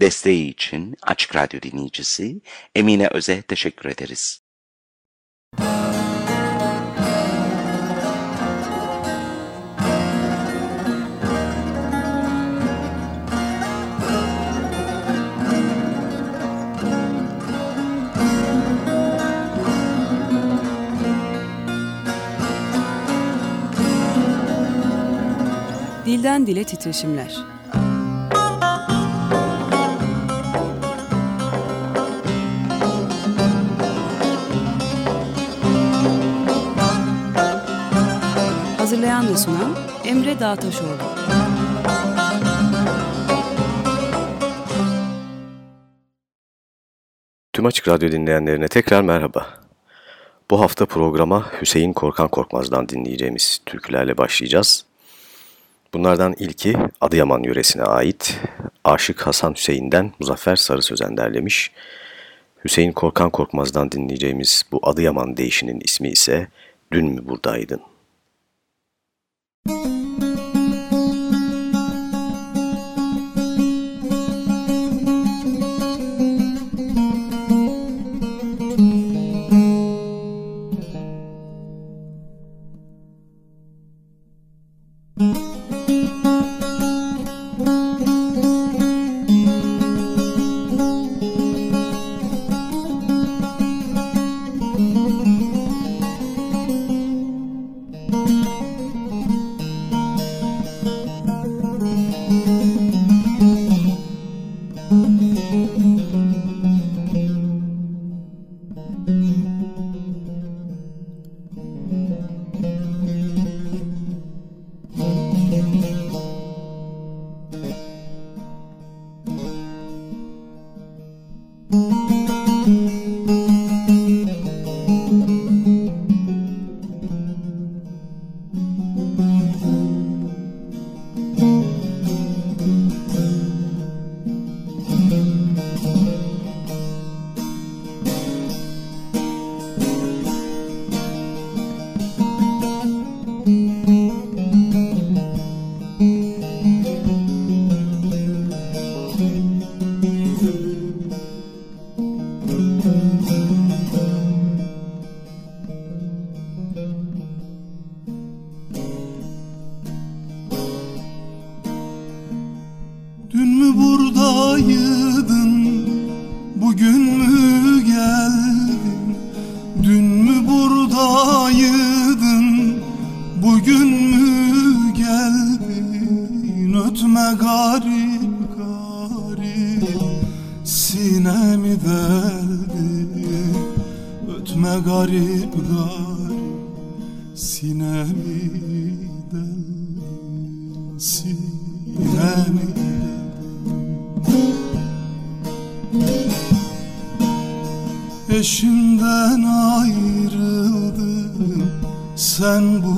Desteği için Açık Radyo dinleyicisi Emine Öze teşekkür ederiz. Dilden Dile Titreşimler Hazırlayan ve sunan Emre Dağtaşoğlu. Tüm Açık Radyo dinleyenlerine tekrar merhaba. Bu hafta programa Hüseyin Korkan Korkmaz'dan dinleyeceğimiz türkülerle başlayacağız. Bunlardan ilki Adıyaman yöresine ait Aşık Hasan Hüseyin'den Muzaffer Sarı Sözen derlemiş. Hüseyin Korkan Korkmaz'dan dinleyeceğimiz bu Adıyaman değişinin ismi ise Dün mü buradaydın?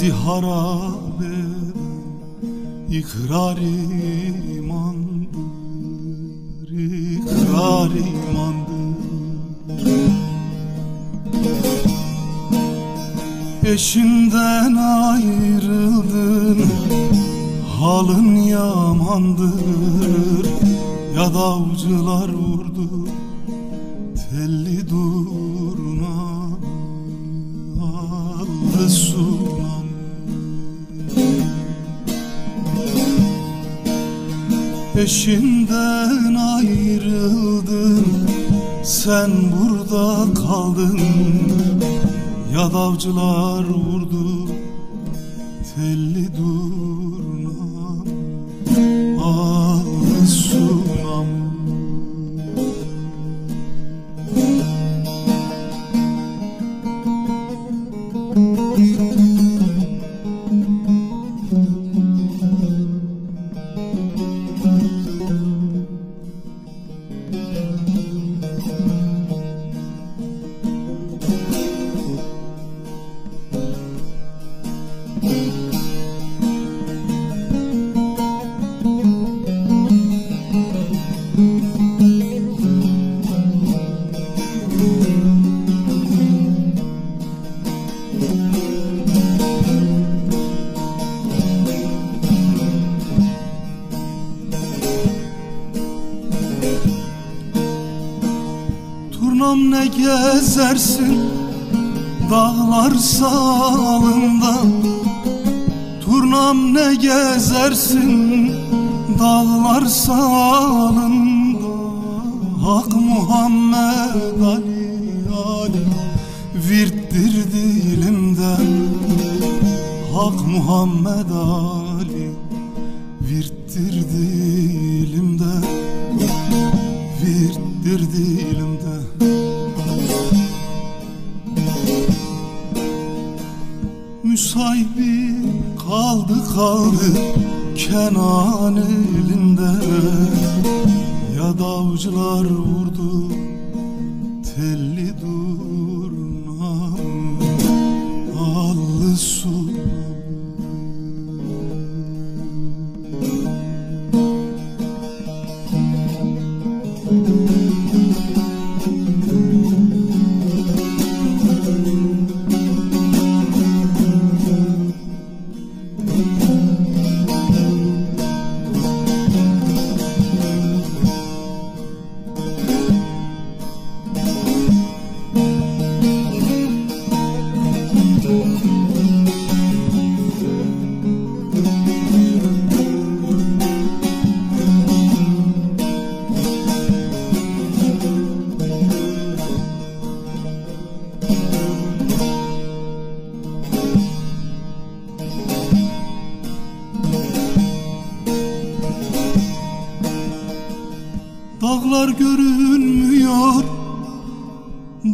Bizi harap eden ikrar imandır İkrar imandır. Eşinden ayrıldın Halın yamandır Ya davcılar vurdu Telli durna Eşinden ayrıldın. Sen burada kaldın. Ya davcılar vurdu. Telli durnam gezersin Dağlar salında Turnam ne gezersin Dağlar salında Hak Muhammed Ali Ali Virttir dilimden. Hak Muhammed Ali Virttir dilimden Müsahibi kaldı kaldı Kenan elinde. Ya davcılar vurdu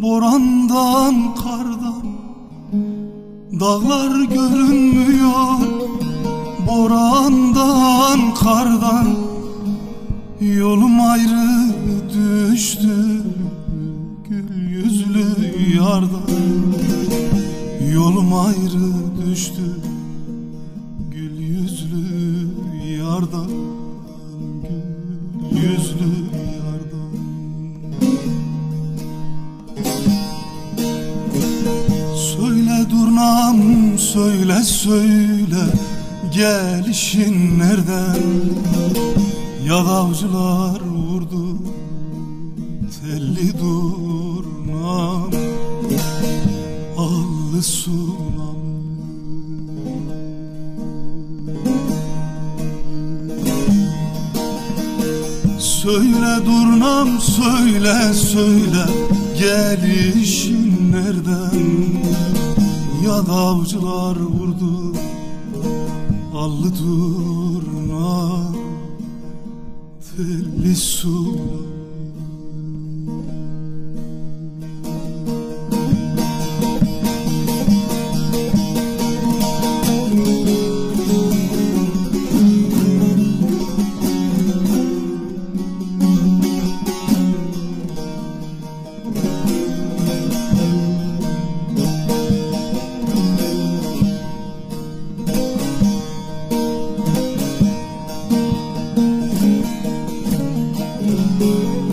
Borandan kardan Dağlar görünmüyor. Borandan kardan Yolum ayrı düştü Gül yüzlü yardan söyle Gelişin nereden? Ya davcılar vurdu Telli durnam Allı sunam Söyle durnam söyle söyle Gelişin nereden Ya davcılar vurdu Allı durna Telli su Música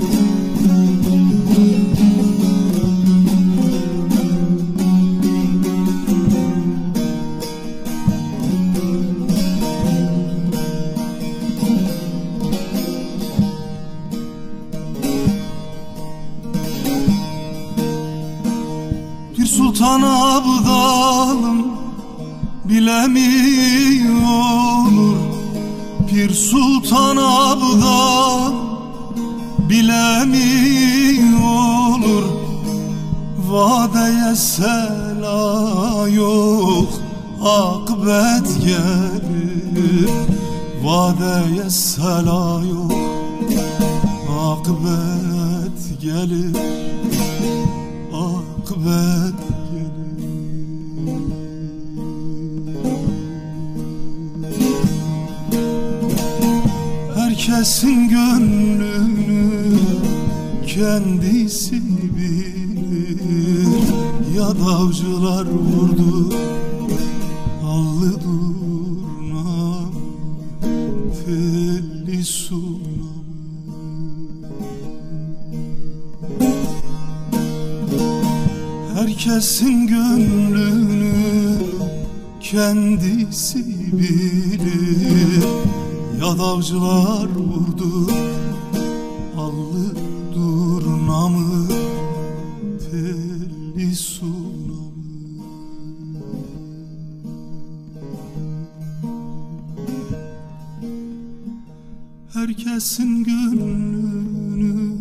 Herkesin gönlünü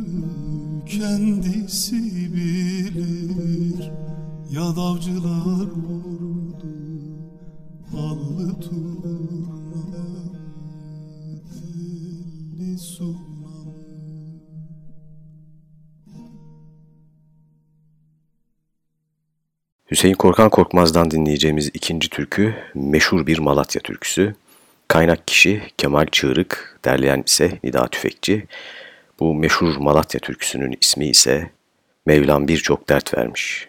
kendisi bilir Ya davcılar vurdu allı turna telli sunamı Hüseyin Korkan Korkmaz'dan dinleyeceğimiz ikinci türkü meşhur bir Malatya türküsü. Kaynak kişi Kemal Çığırık, derleyen ise Nida Tüfekçi. Bu meşhur Malatya türküsünün ismi ise Mevlam birçok dert vermiş.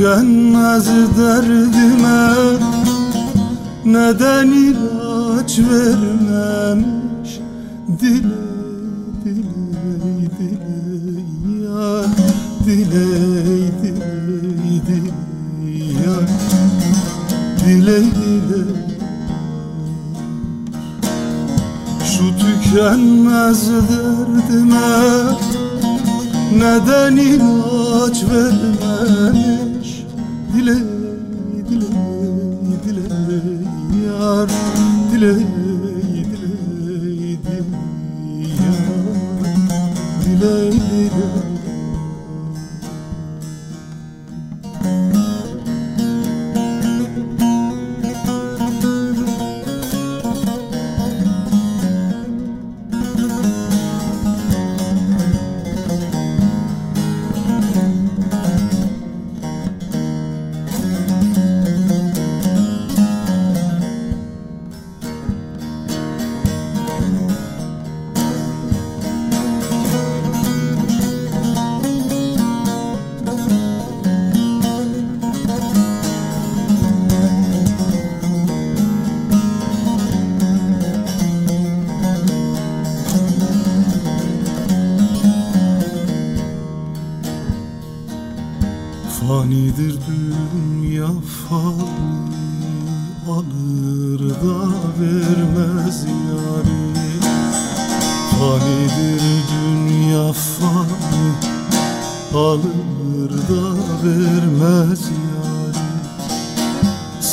Şu tükenmez derdime Neden ilaç vermemiş? Dile diley diley ya Diley diley diley ya Diley diley Şu tükenmez derdime Neden ilaç vermemiş Diley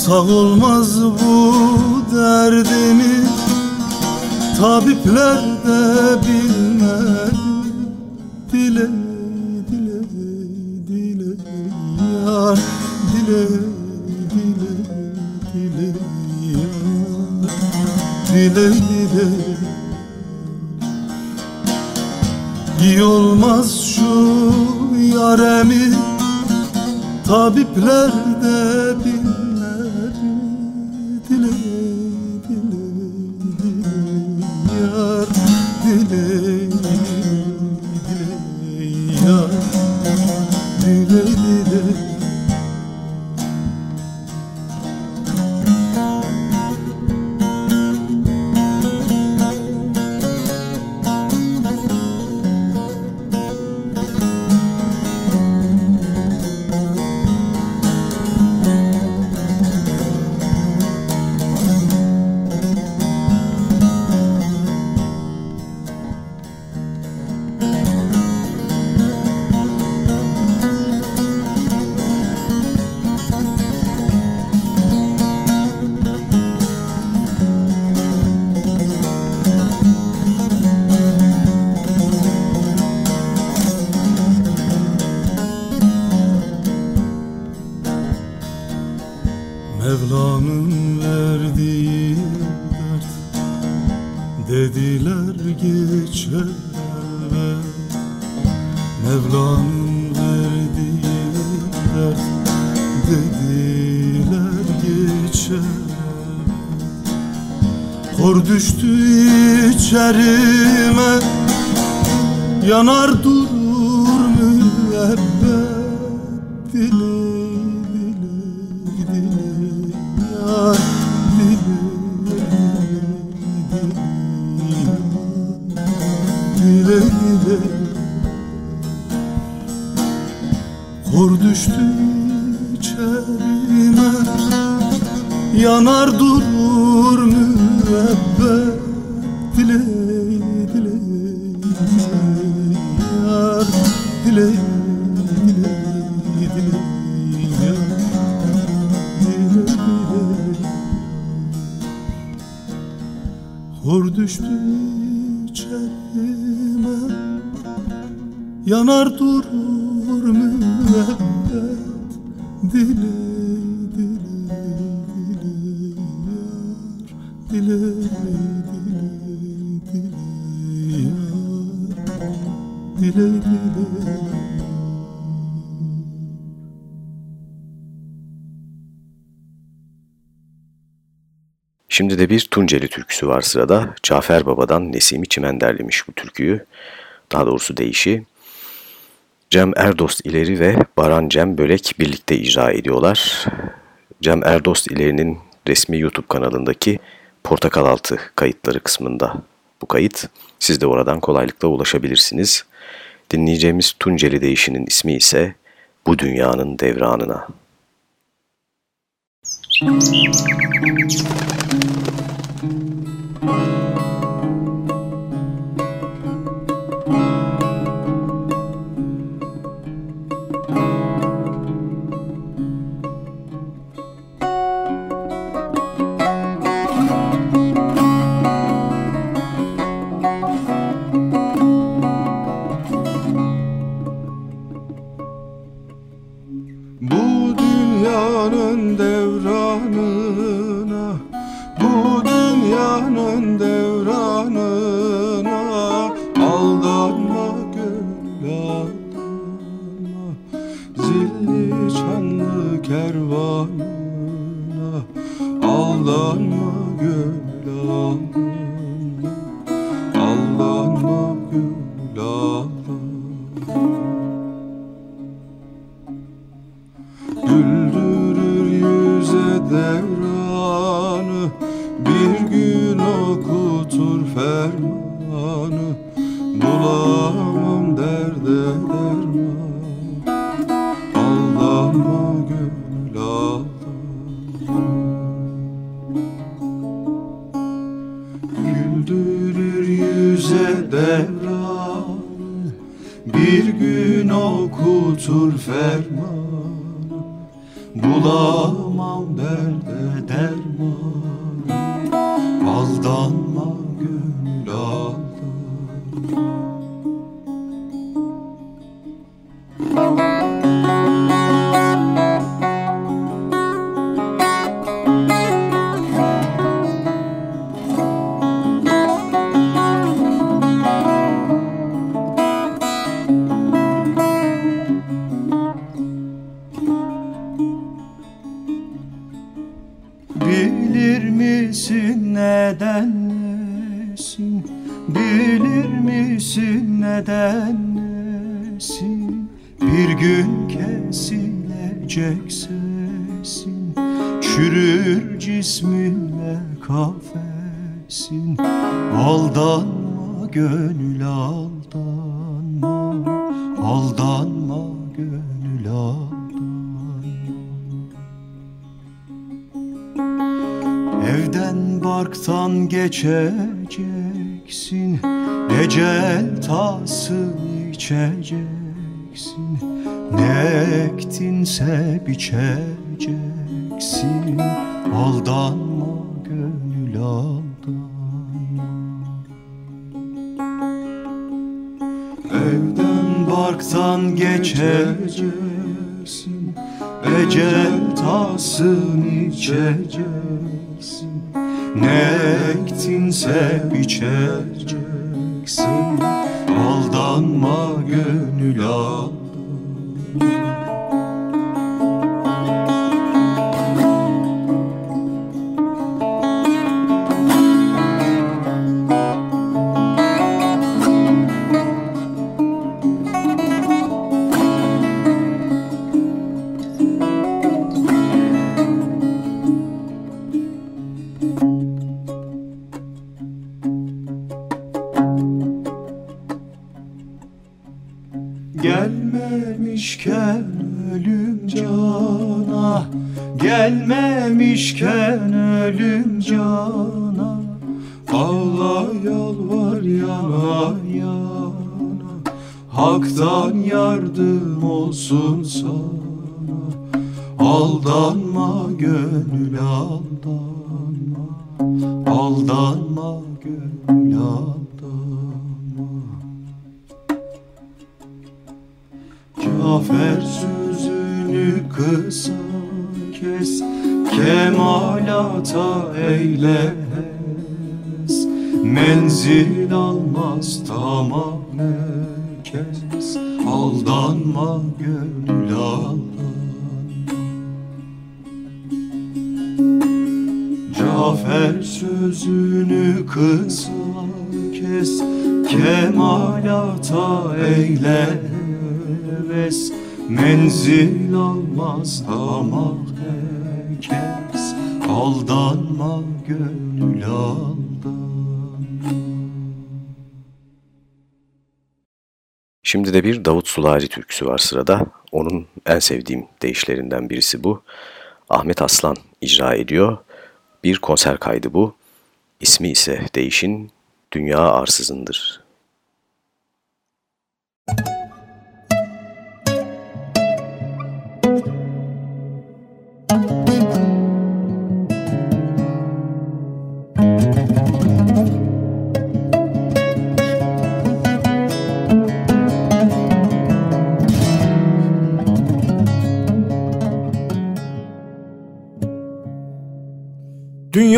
Sağ olmaz bu derdimi Tabipler düştü içerime. Yanar durur bir Tunceli türküsü var sırada. Cafer Baba'dan Nesimi Çimen derlemiş bu türküyü. Daha doğrusu deyişi. Cem Erdost İleri ve Baran Cem Bölek birlikte icra ediyorlar. Cem Erdost İleri'nin resmi YouTube kanalındaki Portakal Altı kayıtları kısmında bu kayıt. Siz de oradan kolaylıkla ulaşabilirsiniz. Dinleyeceğimiz Tunceli deyişinin ismi ise Bu Dünyanın Devranına. Bu Zilli çanlı kervanına Aldanma aldanma Aldanma gönül aldanma. Evden barktan geçeceksin Ecel tasını içeceksin. Ne ektinse biçeceksin Aldanma Evden barktan geçeceksin. Ecel tasın içeceksin Ne ektinse biçeceksin. Aldanma gönül al Gönül aldanma Cafer sözünü kısa kes Kemalata eyles Menzil almaz tamam kes. Aldanma gönül aldanma Cafer sözünü kısa kes Kemalata eyles Menzil almaz ama herkes Aldanma gönül aldan Şimdi de bir Davut Sulari türküsü var sırada. Onun en sevdiğim deyişlerinden birisi bu. Ahmet Aslan icra ediyor. Bir konser kaydı bu. İsmi ise deyişin Dünya Arsızındır. Dünya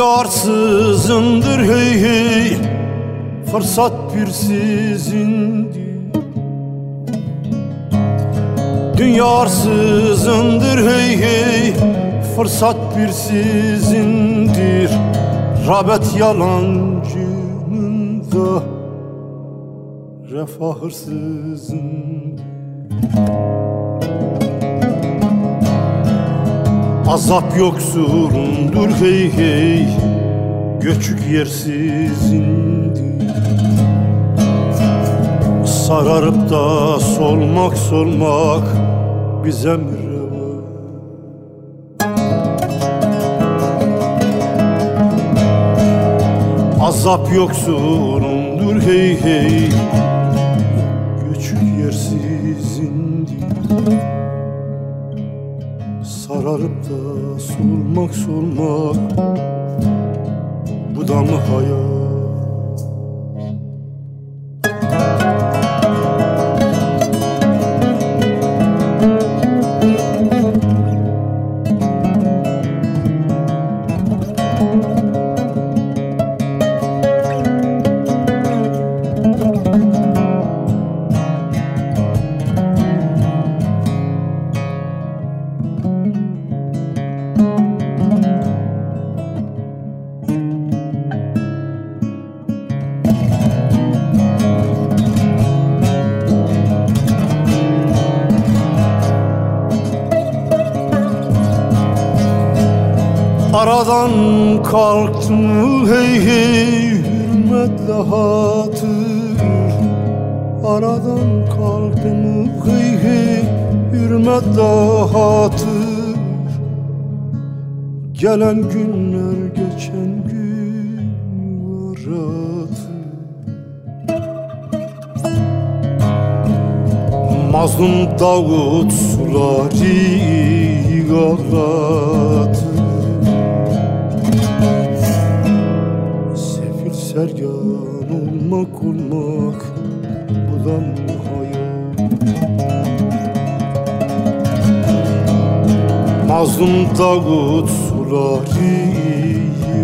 arsızındır hey hey. Fırsat bir sizindir. Dünya arsızındır hey hey. Fırsat bir sizindir. Rabet yalancının da Refah hırsızındır Azap yoksulundur hey hey. Göçük yersizindir Sararıp da solmak solmak bize mi? Azap yoksundur hey hey solmak solmak Bu da mı hayat hatır. Aradan kalktım hey hey hürmetle hatır. Gelen günler geçen gün varatır Mazlum Davut suları ağlatır Sefil sergan olmak olmak Bu da mı hayat Mazlum Davut suları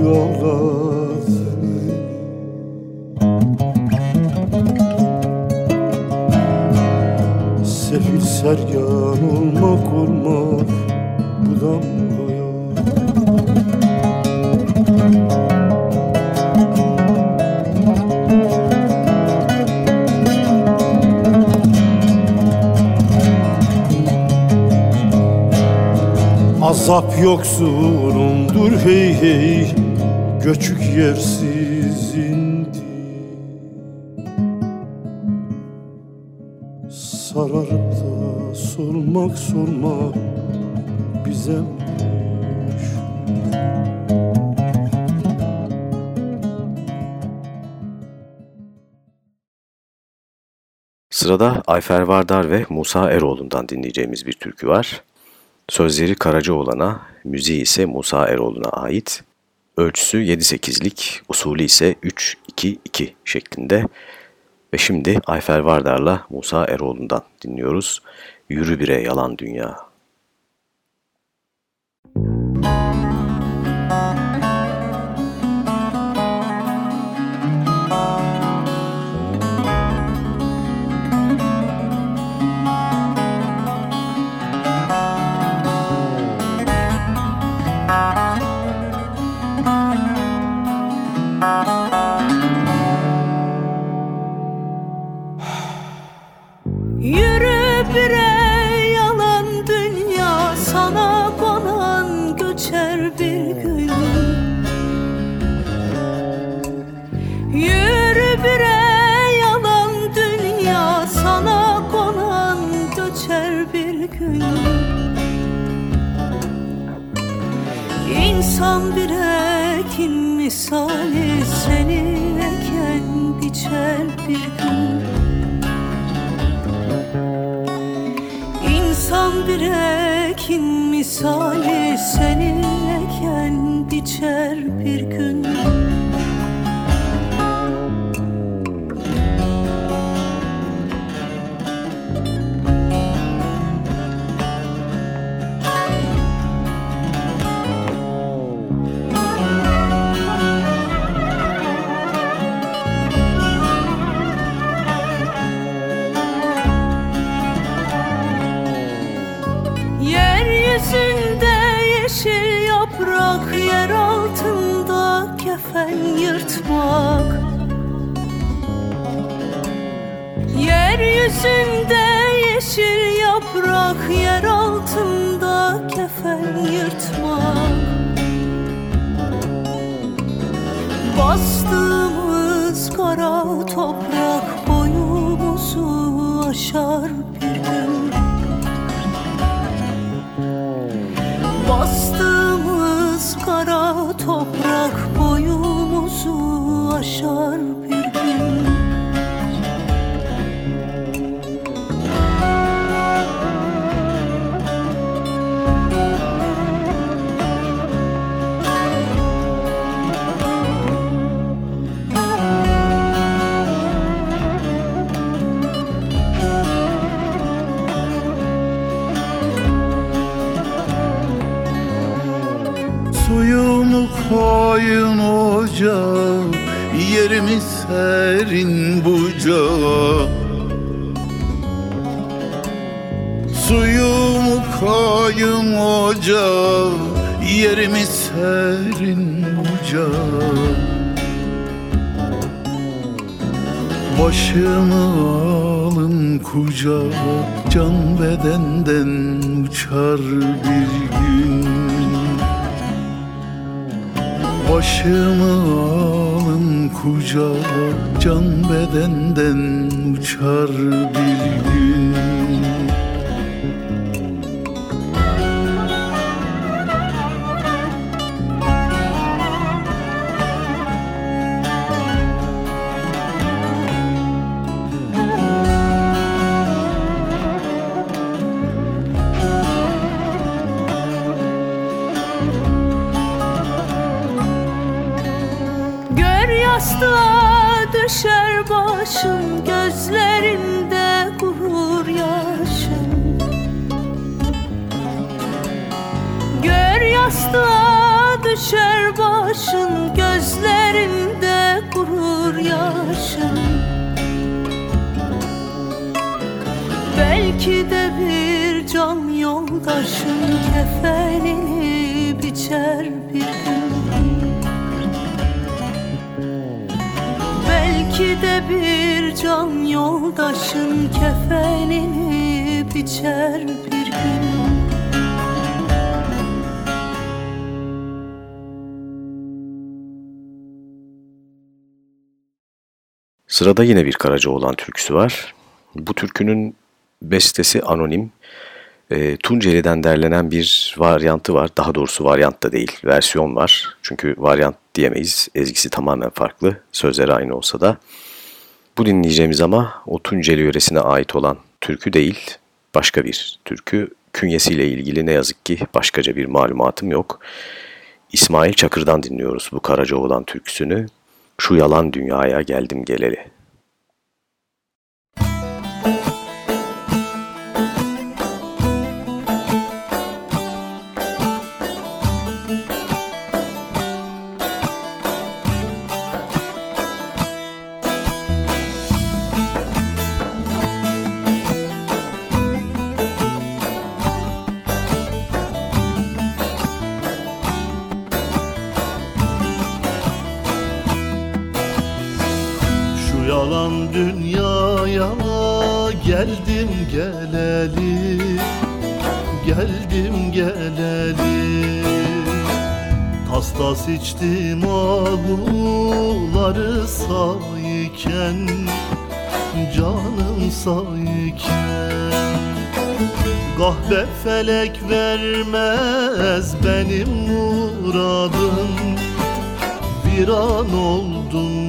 ağlatır Sefil sergan olmak olmak Bu da mı Azap yoksundur hey hey Göçük yersiz indi Sararıp da sormak sormak bize. Sırada Ayfer Vardar ve Musa Eroğlu'ndan dinleyeceğimiz bir türkü var. Sözleri Karacaoğlan'a, müziği ise Musa Eroğlu'na ait. Ölçüsü 7-8'lik, usulü ise 3-2-2 şeklinde. Ve şimdi Ayfer Vardar'la Musa Eroğlu'ndan dinliyoruz. Yürü bire yalan dünya. Misali seni eken biçer bir gün. İnsan bir ekin misali seni eken biçer bir gün yırtmak Yeryüzünde yeşil yaprak Yer altında kefen yırtmak. Bastığımız kara toprak boyumuzu aşar bir gün. Bastığımız kara toprak Su aşar bir gün. Suyumu koy koyun ocağı Yerimiz serin bucağı Suyumu koyun ocağı Yerimiz serin bucağı Başımı alın kucağa Can bedenden uçar bir gün Başımı alın kucağa Can bedenden uçar bir Belki de bir can yoldaşım Kefenini biçer bir gün Belki de bir can yoldaşın kefenini biçer bir gün Sırada yine bir Karacaoğlan türküsü var. Bu türkünün bestesi anonim. E, Tunceli'den derlenen bir varyantı var. Daha doğrusu varyant da değil, versiyon var. Çünkü varyant diyemeyiz. Ezgisi tamamen farklı. Sözleri aynı olsa da. Bu dinleyeceğimiz ama o Tunceli yöresine ait olan türkü değil, başka bir türkü. Künyesiyle ilgili ne yazık ki başkaca bir malumatım yok. İsmail Çakır'dan dinliyoruz bu Karacaoğlan türküsünü. Şu yalan dünyaya geldim geleli. Tas içtim ağuları sayken Canım sayken. Kahve felek vermez benim muradım bir an oldum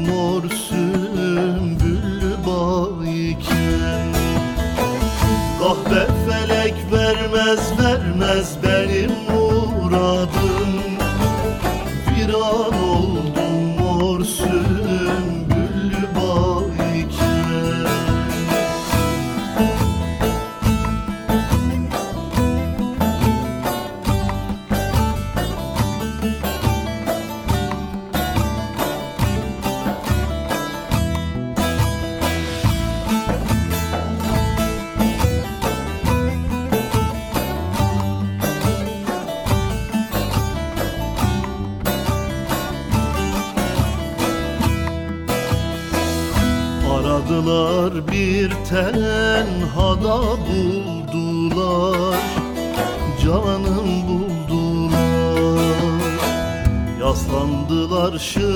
Yaslandılar şılgalarım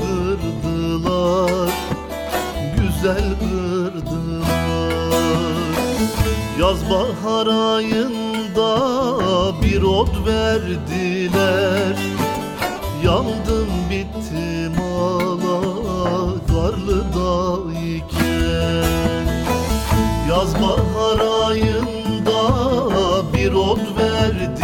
kırdılar. Güzel kırdılar. Yaz bahar ayında bir ot verdiler. Yandım bittim ala karlı dağ Yaz bahar ayında bir ot verdiler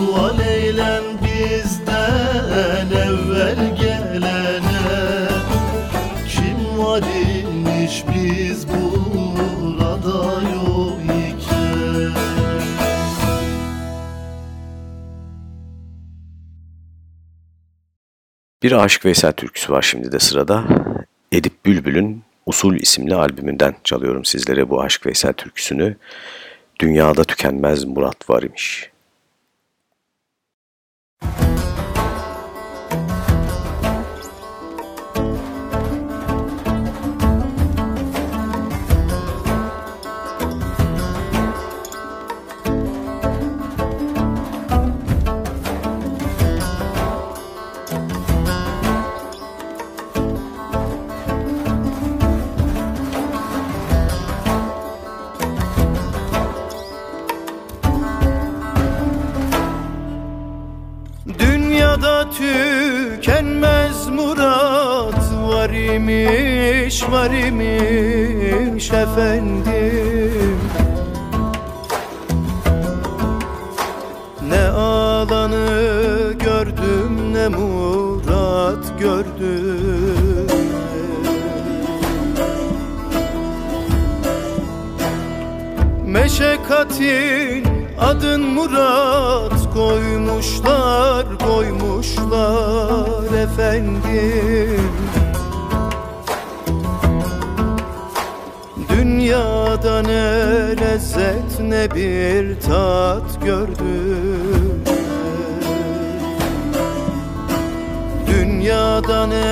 Sual eylen bizden evvel gelene Kim var imiş biz burada yok Bir Aşık Veysel türküsü var şimdi de sırada. Edip Bülbül'ün Usul isimli albümünden çalıyorum sizlere bu Aşık Veysel türküsünü. Dünyada tükenmez murat var imiş. Var imiş efendim Ne alanı gördüm ne murat gördüm. Meşakkatin adın Murat koymuşlar koymuşlar efendim Dünyada ne lezzet ne bir tat gördüm Dünyada ne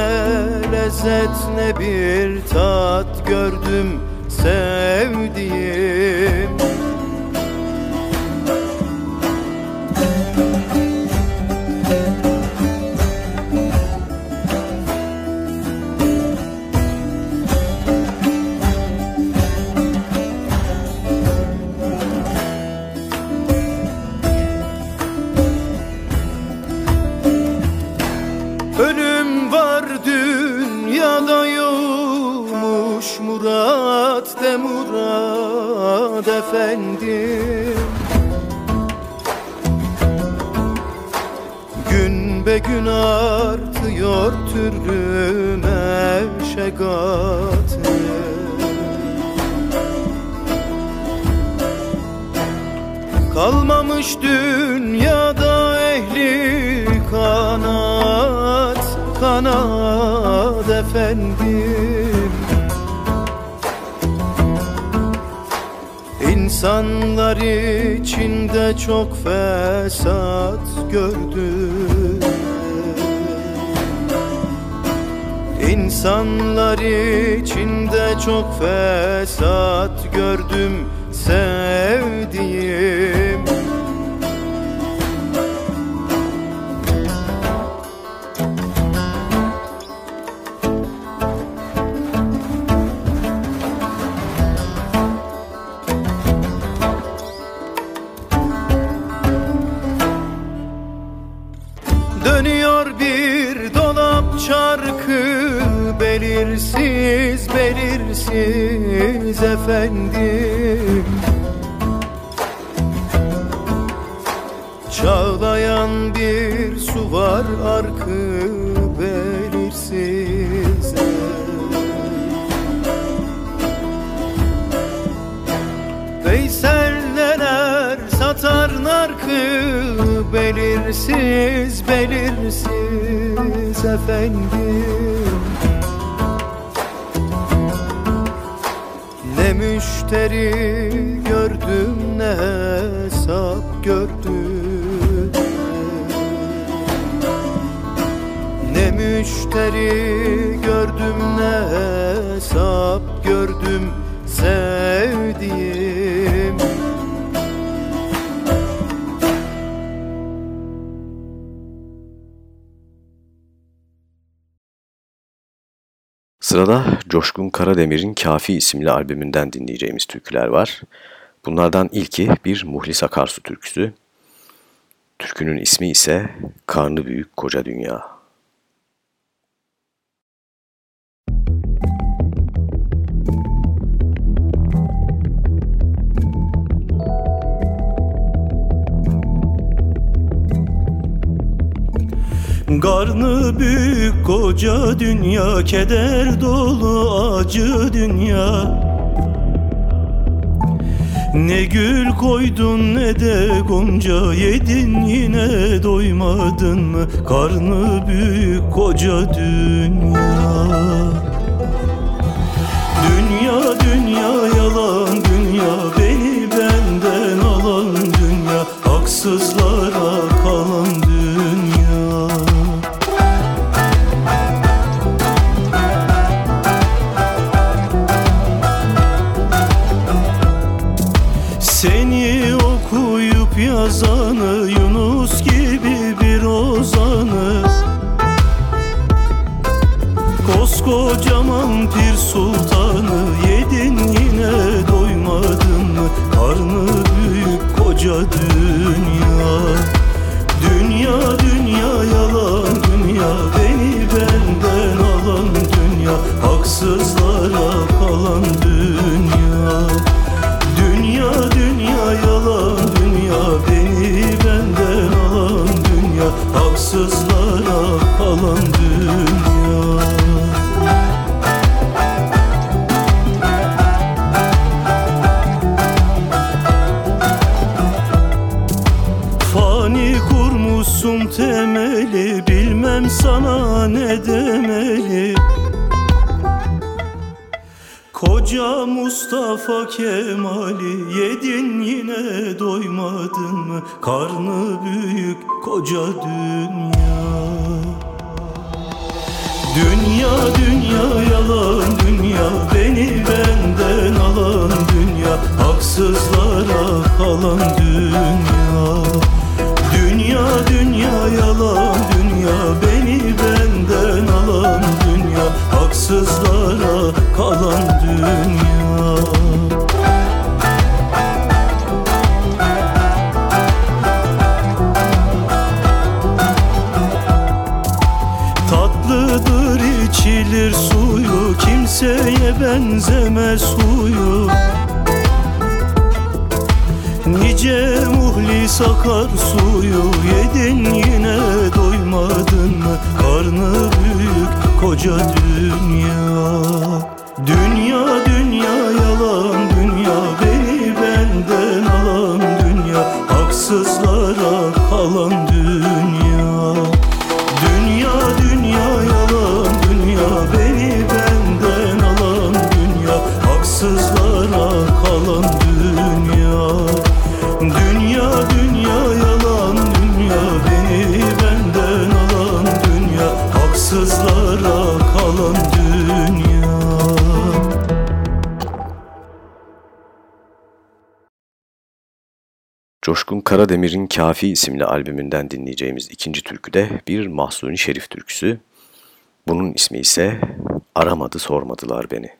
lezzet ne bir tat gördüm sevdiğim efendim. Gün be gün artıyor türlü meşakkatı Kalmamış dünyada ehli kanat Kanat efendim İnsanlar içinde çok fesat gördüm İnsanlar içinde çok fesat gördüm sevdiğim belirsiz efendim Karademir'in Kafi isimli albümünden dinleyeceğimiz türküler var. Bunlardan ilki bir Muhlis Akarsu türküsü. Türkünün ismi ise Karnı Büyük Koca Dünya. Karnı büyük koca dünya Keder dolu acı dünya. Ne gül koydun ne de gonca Yedin yine doymadın mı? Karnı büyük koca dünya. Dünya dünya yalan dünya Beni benden alan dünya. Haksızlara kalan dünya Dünya dünya yalan dünya. Beni benden alan dünya Haksızlara kalan dünya. Dünya dünya yalan beni benden alan dünya Haksızlara kalan dünya sana ne demeli? Koca Mustafa Kemal'i yedin yine doymadın mı? Karnı büyük koca dünya. Dünya dünya yalan dünya. Beni benden alan dünya. Haksızlara kalan dünya. Dünya dünya yalan dünya Beni benden alan dünya Haksızlara kalan dünya. Tatlıdır içilir suyu Kimseye benzemez huyu Nice muhlis akar suyu Yedin yine doymadın mı? Karnı büyük koca dünya Coşkun Karademir'in Kafi isimli albümünden dinleyeceğimiz ikinci türkü de bir Mahsuni Şerif türküsü. Bunun ismi ise Aramadı Sormadılar Beni.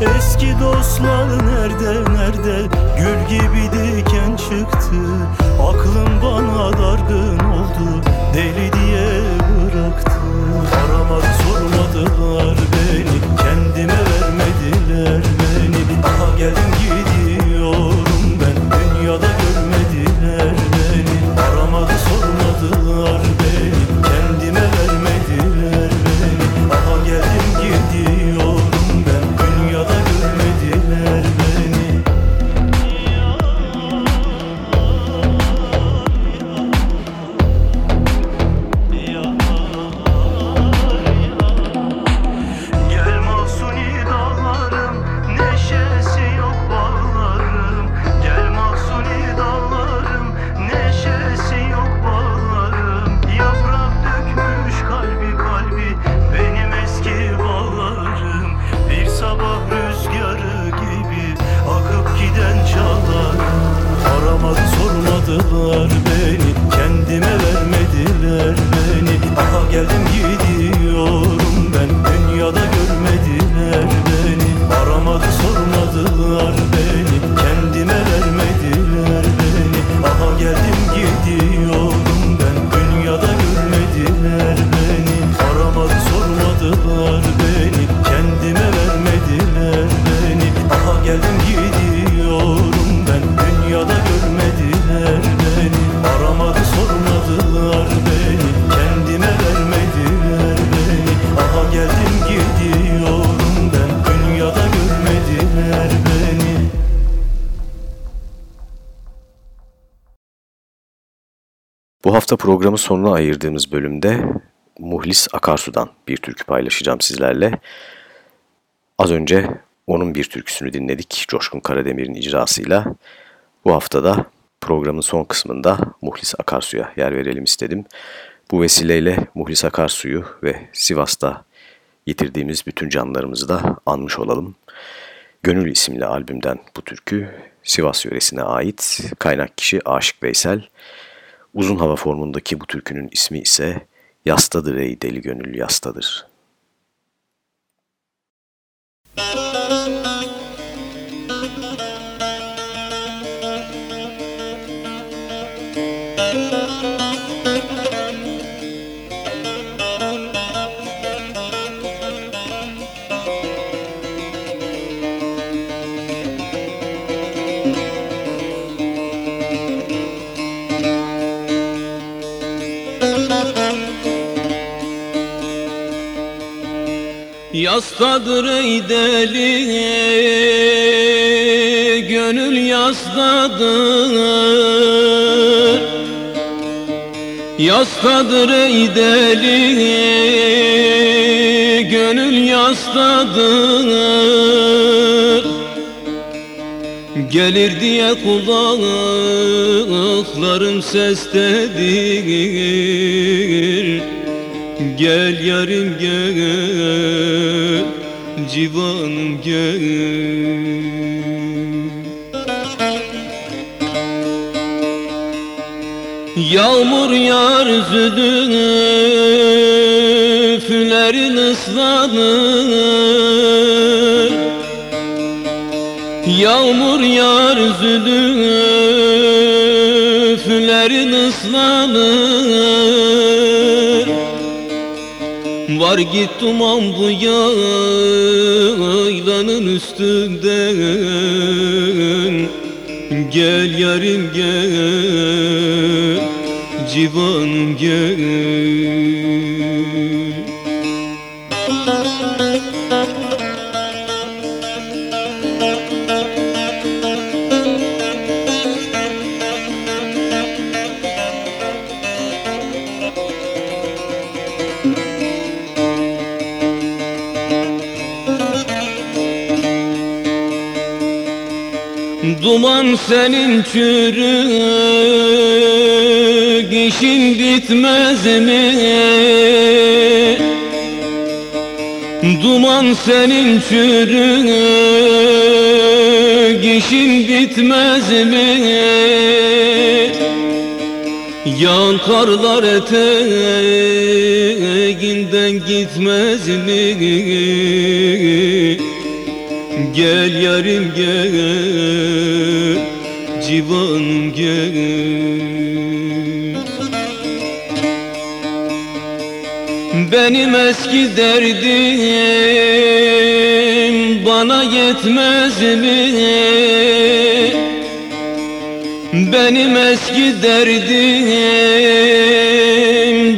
Eski dostlar nerede nerede? Gül gibi diken çıktı. Aklım bana dargın oldu. Deli diye bıraktı. Aramadı sormadılar beni. Kendime vermediler beni. Aha geldim Bu hafta programın sonuna ayırdığımız bölümde Muhlis Akarsu'dan bir türkü paylaşacağım sizlerle. Az önce onun bir türküsünü dinledik Coşkun Karademir'in icrasıyla. Bu haftada programın son kısmında Muhlis Akarsu'ya yer verelim istedim. Bu vesileyle Muhlis Akarsu'yu ve Sivas'ta yitirdiğimiz bütün canlarımızı da anmış olalım. Gönül isimli albümden bu türkü Sivas yöresine ait kaynak kişi Aşık Veysel. Uzun hava formundaki bu türkünün ismi ise Yastadır ey deli gönül yastadır. Yastadır ey deli Gönül yastadır. Yastadır ey deli Gönül yastadır. Gelir diye kulaklarım sestedir Gel yarim gel Civanım gel. Yağmur yağar zülüflerin ıslanır. Yağmur yağar zülüflerin ıslanır Var git duman bu yaylanın üstünden. Gel yarim gel Civanım gel senin çürük işin bitmez mi? Duman senin çürük işin bitmez mi? Yağan karlar eteğinden gitmez mi? Gel yarim gel Civanım gel Benim eski derdim bana yetmez mi? Benim eski derdim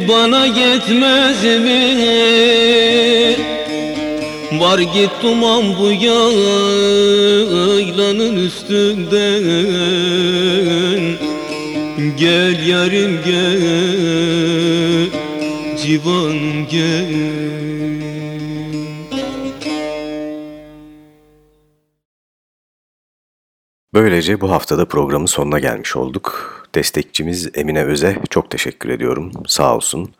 bana yetmez mi? Var git duman bu yaylanın üstünden Gel yarim gel civanım gel Böylece bu haftada programın sonuna gelmiş olduk. Destekçimiz Emine Öze çok teşekkür ediyorum. Sağ olsun.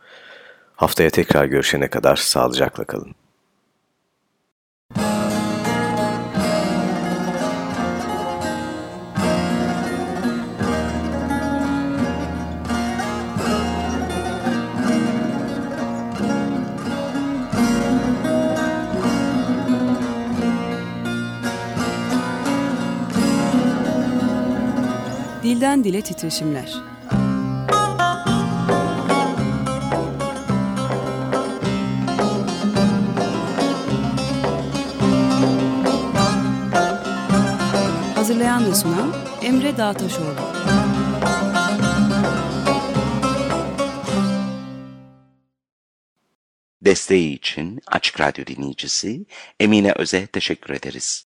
Haftaya tekrar görüşene kadar sağlıcakla kalın. Dilden dile titreşimler. Hazırlayan ve sunan Emre Dağtaşoğlu. Desteği için Açık Radyo dinleyicisi Emine Öze teşekkür ederiz.